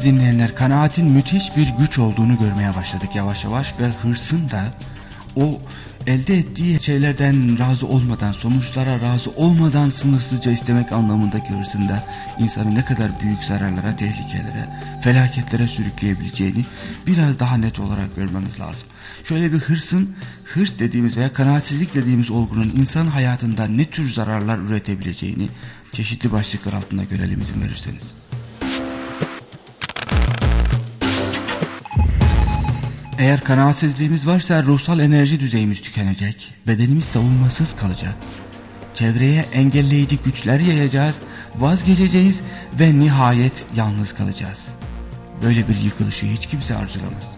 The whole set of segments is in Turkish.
sevgili dinleyenler kanaatin müthiş bir güç olduğunu görmeye başladık yavaş yavaş ve hırsın da o elde ettiği şeylerden razı olmadan, sonuçlara razı olmadan sınırsızca istemek anlamındaki hırsında insanı ne kadar büyük zararlara, tehlikelere, felaketlere sürükleyebileceğini biraz daha net olarak görmemiz lazım. Şöyle bir hırsın, hırs dediğimiz veya kanaatsizlik dediğimiz olgunun insan hayatında ne tür zararlar üretebileceğini çeşitli başlıklar altında görelim izin verirseniz. Eğer kanaatsizliğimiz varsa ruhsal enerji düzeyimiz tükenecek, bedenimiz savunmasız kalacak. Çevreye engelleyici güçler yayacağız, vazgeçeceğiz ve nihayet yalnız kalacağız. Böyle bir yıkılışı hiç kimse arzulamaz.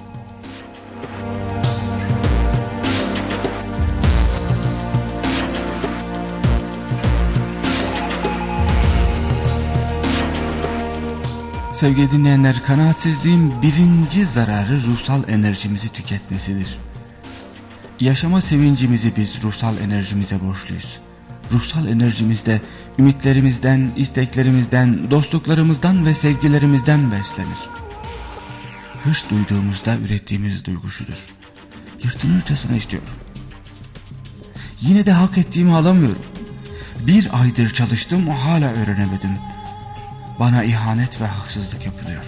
Sevgili dinleyenler, kanaatsizliğin birinci zararı ruhsal enerjimizi tüketmesidir. Yaşama sevincimizi biz ruhsal enerjimize borçluyuz. Ruhsal enerjimizde ümitlerimizden, isteklerimizden, dostluklarımızdan ve sevgilerimizden beslenir. Hırs duyduğumuzda ürettiğimiz duyguşudur. Yırtınırcasına istiyorum. Yine de hak ettiğimi alamıyorum. Bir aydır çalıştım hala öğrenemedim.'' Bana ihanet ve haksızlık yapılıyor.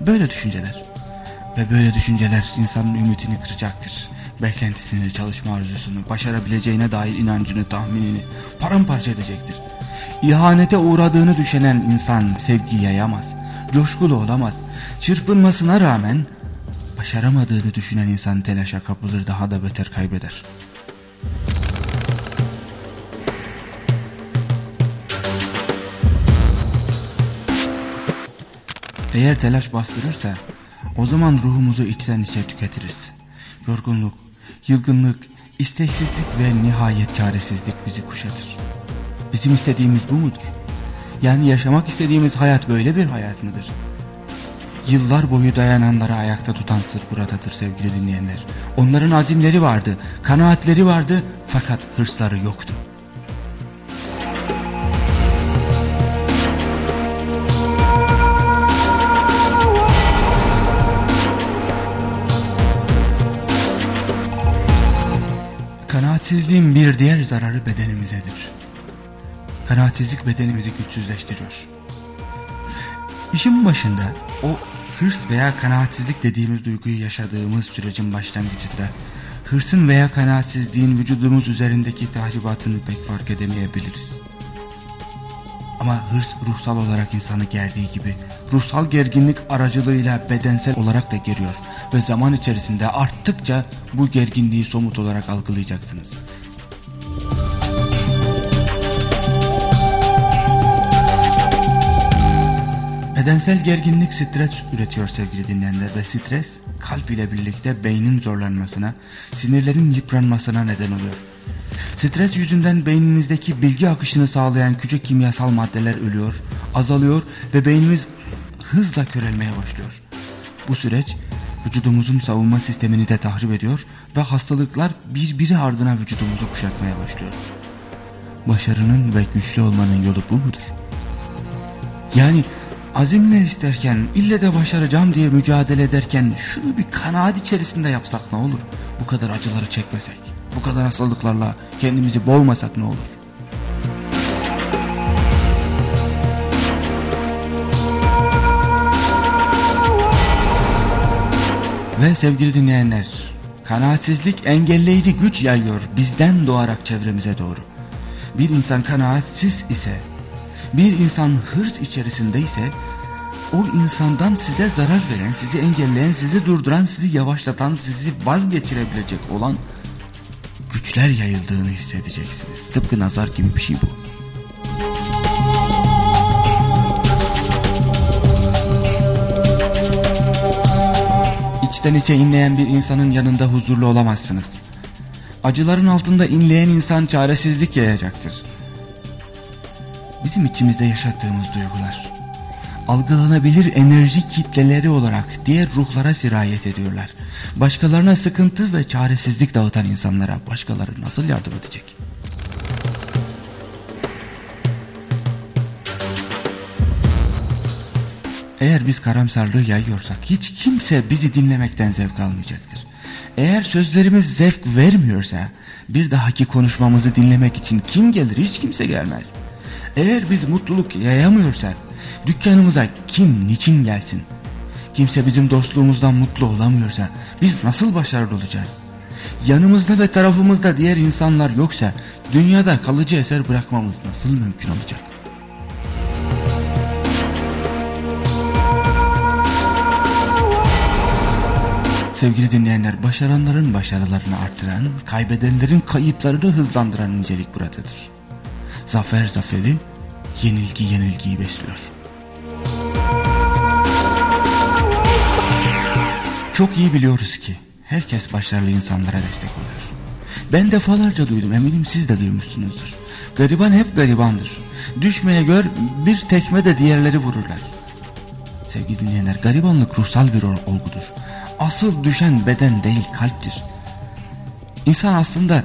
Böyle düşünceler ve böyle düşünceler insanın ümitini kıracaktır. Beklentisini, çalışma arzusunu, başarabileceğine dair inancını, tahminini paramparça edecektir. İhanete uğradığını düşünen insan sevgi yayamaz, coşkulu olamaz. Çırpınmasına rağmen başaramadığını düşünen insan telaşa kapılır daha da beter kaybeder. Eğer telaş bastırırsa o zaman ruhumuzu içten içe tüketiriz. Yorgunluk, yılgınlık, isteksizlik ve nihayet çaresizlik bizi kuşatır. Bizim istediğimiz bu mudur? Yani yaşamak istediğimiz hayat böyle bir hayat mıdır? Yıllar boyu dayananları ayakta tutan sır buradadır sevgili dinleyenler. Onların azimleri vardı, kanaatleri vardı fakat hırsları yoktu. Kanaatsizliğin bir diğer zararı bedenimizedir. Kanaatsizlik bedenimizi güçsüzleştiriyor. İşin başında o hırs veya kanaatsizlik dediğimiz duyguyu yaşadığımız sürecin başlangıcında hırsın veya kanaatsizliğin vücudumuz üzerindeki tahribatını pek fark edemeyebiliriz. Ama hırs ruhsal olarak insanı gerdiği gibi ruhsal gerginlik aracılığıyla bedensel olarak da geriyor ve zaman içerisinde arttıkça bu gerginliği somut olarak algılayacaksınız. Bedensel gerginlik stres üretiyor sevgili dinleyenler ve stres kalp ile birlikte beynin zorlanmasına, sinirlerin yıpranmasına neden oluyor. Stres yüzünden beyninizdeki bilgi akışını sağlayan küçük kimyasal maddeler ölüyor, azalıyor ve beynimiz hızla körelmeye başlıyor. Bu süreç vücudumuzun savunma sistemini de tahrip ediyor ve hastalıklar birbiri ardına vücudumuzu kuşatmaya başlıyor. Başarının ve güçlü olmanın yolu bu mudur? Yani azimle isterken ille de başaracağım diye mücadele ederken şunu bir kanaat içerisinde yapsak ne olur? Bu kadar acıları çekmesek, bu kadar hastalıklarla kendimizi boğmasak ne olur? Ve sevgili dinleyenler, kanaatsizlik engelleyici güç yayıyor bizden doğarak çevremize doğru. Bir insan kanaatsiz ise, bir insan hırs içerisinde ise, o insandan size zarar veren, sizi engelleyen, sizi durduran, sizi yavaşlatan, sizi vazgeçirebilecek olan güçler yayıldığını hissedeceksiniz. Tıpkı nazar gibi bir şey bu. içten içe inleyen bir insanın yanında huzurlu olamazsınız. Acıların altında inleyen insan çaresizlik yayacaktır. Bizim içimizde yaşattığımız duygular, algılanabilir enerji kitleleri olarak diğer ruhlara sirayet ediyorlar. Başkalarına sıkıntı ve çaresizlik dağıtan insanlara başkaları nasıl yardım edecek? Eğer biz karamsarlığı yayıyorsak hiç kimse bizi dinlemekten zevk almayacaktır. Eğer sözlerimiz zevk vermiyorsa bir dahaki konuşmamızı dinlemek için kim gelir hiç kimse gelmez. Eğer biz mutluluk yayamıyorsak dükkanımıza kim niçin gelsin? Kimse bizim dostluğumuzdan mutlu olamıyorsa biz nasıl başarılı olacağız? Yanımızda ve tarafımızda diğer insanlar yoksa dünyada kalıcı eser bırakmamız nasıl mümkün olacak? Sevgili dinleyenler, başaranların başarılarını arttıran, kaybedenlerin kayıplarını hızlandıran incelik buradadır. Zafer zaferi, yenilgi yenilgiyi besliyor. Çok iyi biliyoruz ki herkes başarılı insanlara destek oluyor. Ben defalarca duydum eminim siz de duymuşsunuzdur. Gariban hep garibandır. Düşmeye gör bir tekme de diğerleri vururlar. Sevgili dinleyenler garibanlık ruhsal bir olgudur. Asıl düşen beden değil kalptir. İnsan aslında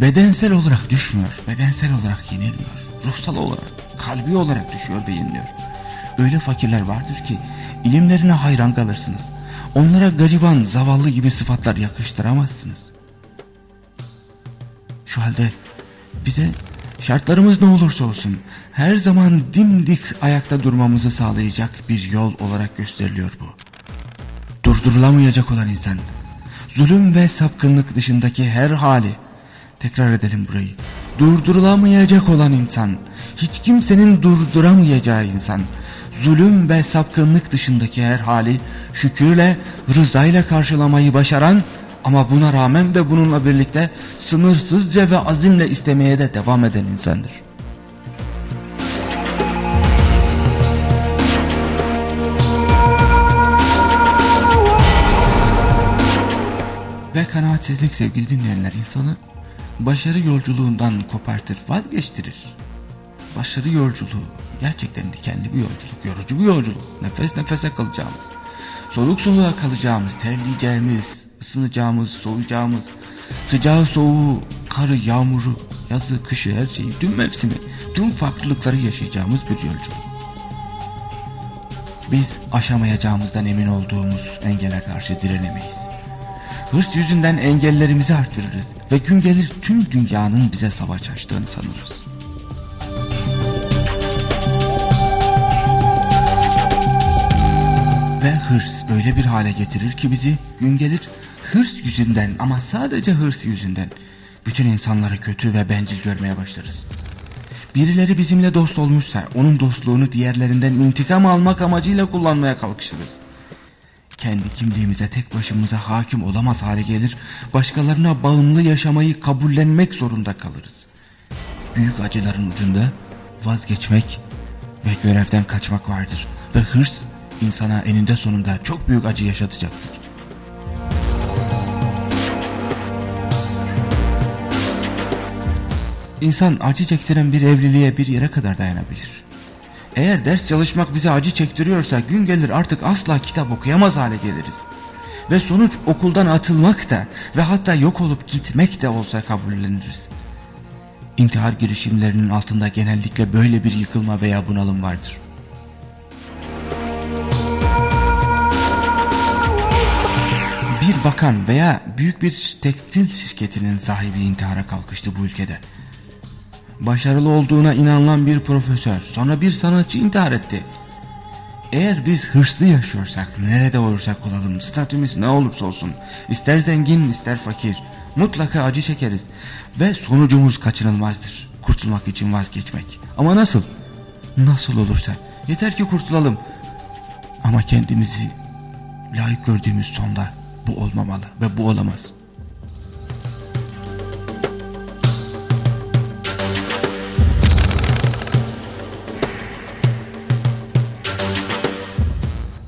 bedensel olarak düşmüyor, bedensel olarak yenilmiyor. Ruhsal olarak, kalbi olarak düşüyor ve yeniliyor. Öyle fakirler vardır ki ilimlerine hayran kalırsınız. Onlara gariban, zavallı gibi sıfatlar yakıştıramazsınız. Şu halde bize şartlarımız ne olursa olsun her zaman dimdik ayakta durmamızı sağlayacak bir yol olarak gösteriliyor bu. Durdurulamayacak olan insan, zulüm ve sapkınlık dışındaki her hali, tekrar edelim burayı, durdurulamayacak olan insan, hiç kimsenin durduramayacağı insan, zulüm ve sapkınlık dışındaki her hali şükürle, rızayla karşılamayı başaran ama buna rağmen ve bununla birlikte sınırsızca ve azimle istemeye de devam eden insandır. Ve kanaatsizlik sevgili dinleyenler insanı başarı yolculuğundan kopartır, vazgeçtirir. Başarı yolculuğu gerçekten dikenli bir yolculuk, yorucu bir yolculuk. Nefes nefese kalacağımız, soluk soluğa kalacağımız, terleyeceğimiz, ısınacağımız, soğuyacağımız, sıcağı soğuğu, karı, yağmuru, yazı, kışı her şeyi, tüm mevsimi, tüm farklılıkları yaşayacağımız bir yolculuk. Biz aşamayacağımızdan emin olduğumuz engele karşı direnemeyiz. Hırs yüzünden engellerimizi artırırız ve gün gelir tüm dünyanın bize savaş açtığını sanırız. Hırs öyle bir hale getirir ki bizi gün gelir hırs yüzünden ama sadece hırs yüzünden bütün insanları kötü ve bencil görmeye başlarız. Birileri bizimle dost olmuşsa onun dostluğunu diğerlerinden intikam almak amacıyla kullanmaya kalkışırız. Kendi kimliğimize tek başımıza hakim olamaz hale gelir, başkalarına bağımlı yaşamayı kabullenmek zorunda kalırız. Büyük acıların ucunda vazgeçmek ve görevden kaçmak vardır ve hırs insana eninde sonunda çok büyük acı yaşatacaktır. İnsan acı çektiren bir evliliğe bir yere kadar dayanabilir. Eğer ders çalışmak bize acı çektiriyorsa gün gelir artık asla kitap okuyamaz hale geliriz. Ve sonuç okuldan atılmak da ve hatta yok olup gitmek de olsa kabulleniriz. İntihar girişimlerinin altında genellikle böyle bir yıkılma veya bunalım vardır. Bakan veya büyük bir tekstil şirketinin sahibi intihara kalkıştı bu ülkede. Başarılı olduğuna inanılan bir profesör, sonra bir sanatçı intihar etti. Eğer biz hırslı yaşıyorsak, nerede olursak olalım, statümüz ne olursa olsun, ister zengin ister fakir, mutlaka acı çekeriz ve sonucumuz kaçınılmazdır. Kurtulmak için vazgeçmek. Ama nasıl? Nasıl olursa. Yeter ki kurtulalım. Ama kendimizi layık gördüğümüz sonda bu olmamalı ve bu olamaz.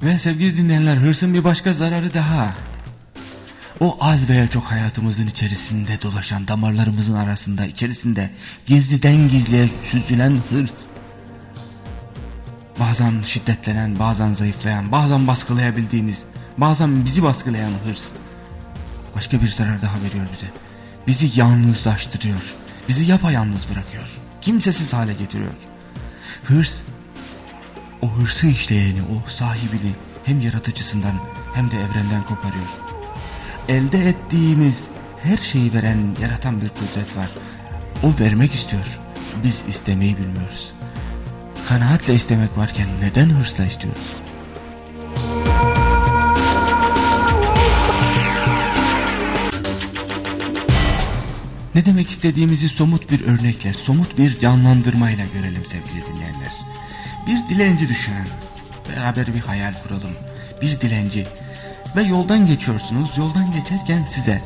Ve sevgili dinleyenler hırsın bir başka zararı daha. O az veya çok hayatımızın içerisinde dolaşan damarlarımızın arasında içerisinde gizliden gizliye süzülen hırs. Bazen şiddetlenen, bazen zayıflayan, bazen baskılayabildiğimiz, bazen bizi baskılayan hırs. Başka bir zarar daha veriyor bize. Bizi yalnızlaştırıyor. Bizi yapayalnız bırakıyor. Kimsesiz hale getiriyor. Hırs o hırsı işleyeni, o sahibini hem yaratıcısından hem de evrenden koparıyor. Elde ettiğimiz her şeyi veren, yaratan bir kudret var. O vermek istiyor. Biz istemeyi bilmiyoruz. Kanaatle istemek varken neden hırsla istiyoruz? Ne demek istediğimizi somut bir örnekle, somut bir canlandırmayla görelim sevgili dinleyenler. Bir dilenci düşünün. Beraber bir hayal kuralım. Bir dilenci. Ve yoldan geçiyorsunuz. Yoldan geçerken size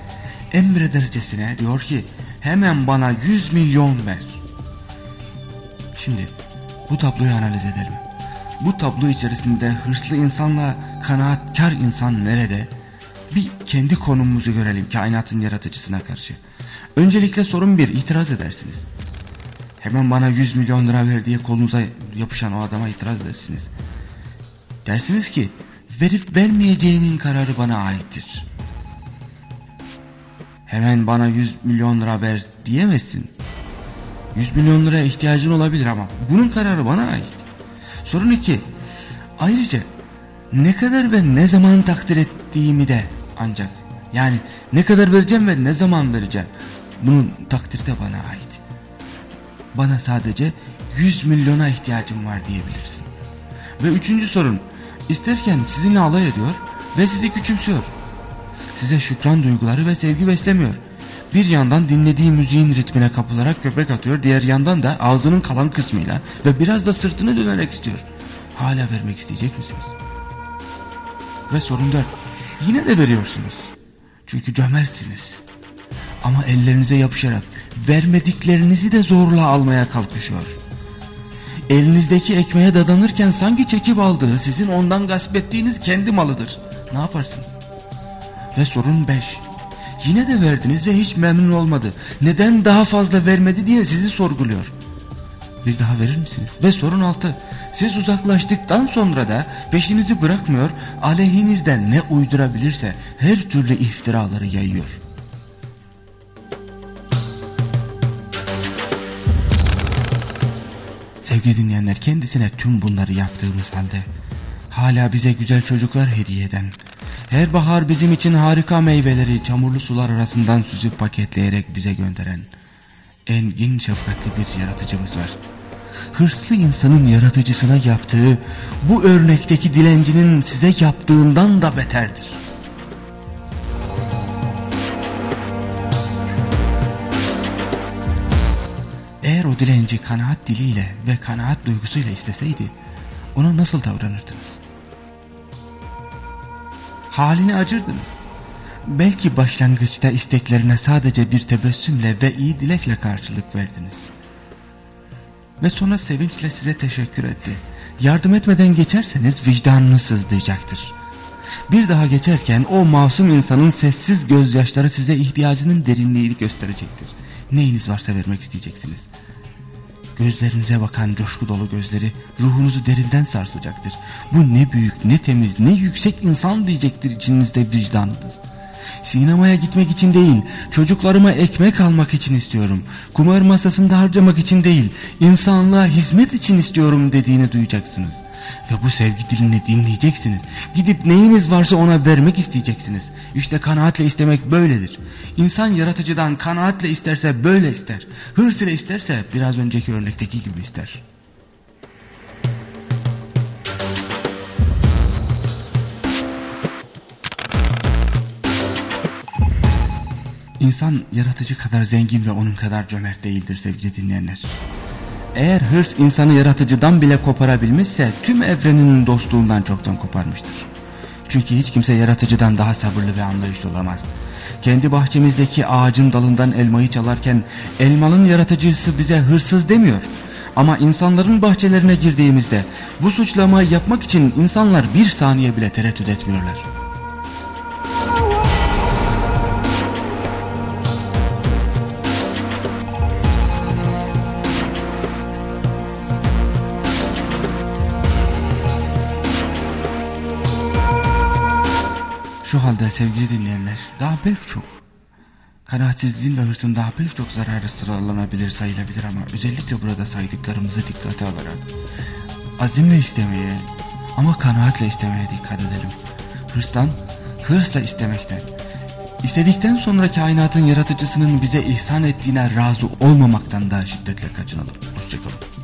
emredercesine diyor ki hemen bana 100 milyon ver. Şimdi bu tabloyu analiz edelim. Bu tablo içerisinde hırslı insanla kanaatkar insan nerede? Bir kendi konumumuzu görelim kainatın yaratıcısına karşı. Öncelikle sorun bir itiraz edersiniz. Hemen bana 100 milyon lira ver diye kolunuza yapışan o adama itiraz edersiniz. Dersiniz ki verip vermeyeceğinin kararı bana aittir. Hemen bana 100 milyon lira ver diyemezsin. 100 milyon liraya ihtiyacın olabilir ama bunun kararı bana ait. Sorun iki. Ayrıca ne kadar ve ne zaman takdir ettiğimi de ancak yani ne kadar vereceğim ve ne zaman vereceğim bunun takdiri de bana ait. Bana sadece 100 milyona ihtiyacım var diyebilirsin. Ve üçüncü sorun isterken sizinle alay ediyor ve sizi küçümsüyor. Size şükran duyguları ve sevgi beslemiyor. Bir yandan dinlediği müziğin ritmine kapılarak köpek atıyor. Diğer yandan da ağzının kalan kısmıyla ve biraz da sırtını dönerek istiyor. Hala vermek isteyecek misiniz? Ve sorun dört. Yine de veriyorsunuz. Çünkü cömertsiniz. Ama ellerinize yapışarak vermediklerinizi de zorla almaya kalkışıyor. Elinizdeki ekmeğe dadanırken sanki çekip aldığı sizin ondan gasp ettiğiniz kendi malıdır. Ne yaparsınız? Ve sorun 5. Yine de verdiniz ve hiç memnun olmadı. Neden daha fazla vermedi diye sizi sorguluyor. Bir daha verir misiniz? Ve sorun 6. Siz uzaklaştıktan sonra da peşinizi bırakmıyor, aleyhinizden ne uydurabilirse her türlü iftiraları yayıyor. Sevgili dinleyenler kendisine tüm bunları yaptığımız halde hala bize güzel çocuklar hediye eden, her bahar bizim için harika meyveleri çamurlu sular arasından süzüp paketleyerek bize gönderen engin şefkatli bir yaratıcımız var. Hırslı insanın yaratıcısına yaptığı bu örnekteki dilencinin size yaptığından da beterdir. Dilenci kanaat diliyle ve kanaat duygusuyla isteseydi ona nasıl davranırdınız? Haline acırdınız. Belki başlangıçta isteklerine sadece bir tebessümle ve iyi dilekle karşılık verdiniz. Ve sonra sevinçle size teşekkür etti. Yardım etmeden geçerseniz vicdanını sızlayacaktır. Bir daha geçerken o masum insanın sessiz gözyaşları size ihtiyacının derinliğini gösterecektir. Neyiniz varsa vermek isteyeceksiniz. Gözlerinize bakan coşku dolu gözleri ruhunuzu derinden sarsacaktır. Bu ne büyük, ne temiz, ne yüksek insan diyecektir içinizde vicdanınız. Sinemaya gitmek için değil, çocuklarıma ekmek almak için istiyorum. Kumar masasında harcamak için değil, insanlığa hizmet için istiyorum dediğini duyacaksınız. Ve bu sevgi dilini dinleyeceksiniz. Gidip neyiniz varsa ona vermek isteyeceksiniz. İşte kanaatle istemek böyledir. İnsan yaratıcıdan kanaatle isterse böyle ister. Hırs ile isterse biraz önceki örnekteki gibi ister. İnsan yaratıcı kadar zengin ve onun kadar cömert değildir sevgili dinleyenler. Eğer hırs insanı yaratıcıdan bile koparabilmişse tüm evrenin dostluğundan çoktan koparmıştır. Çünkü hiç kimse yaratıcıdan daha sabırlı ve anlayışlı olamaz. Kendi bahçemizdeki ağacın dalından elmayı çalarken elmanın yaratıcısı bize hırsız demiyor. Ama insanların bahçelerine girdiğimizde bu suçlamayı yapmak için insanlar bir saniye bile tereddüt etmiyorlar. Şu halde sevgili dinleyenler daha pek çok kanaatsizliğin ve hırsın daha pek çok zararı sıralanabilir sayılabilir ama özellikle burada saydıklarımızı dikkate alarak azimle istemeye ama kanaatle istemeye dikkat edelim. Hırstan, hırsla istemekten, istedikten sonra kainatın yaratıcısının bize ihsan ettiğine razı olmamaktan da şiddetle kaçınalım. Hoşçakalın.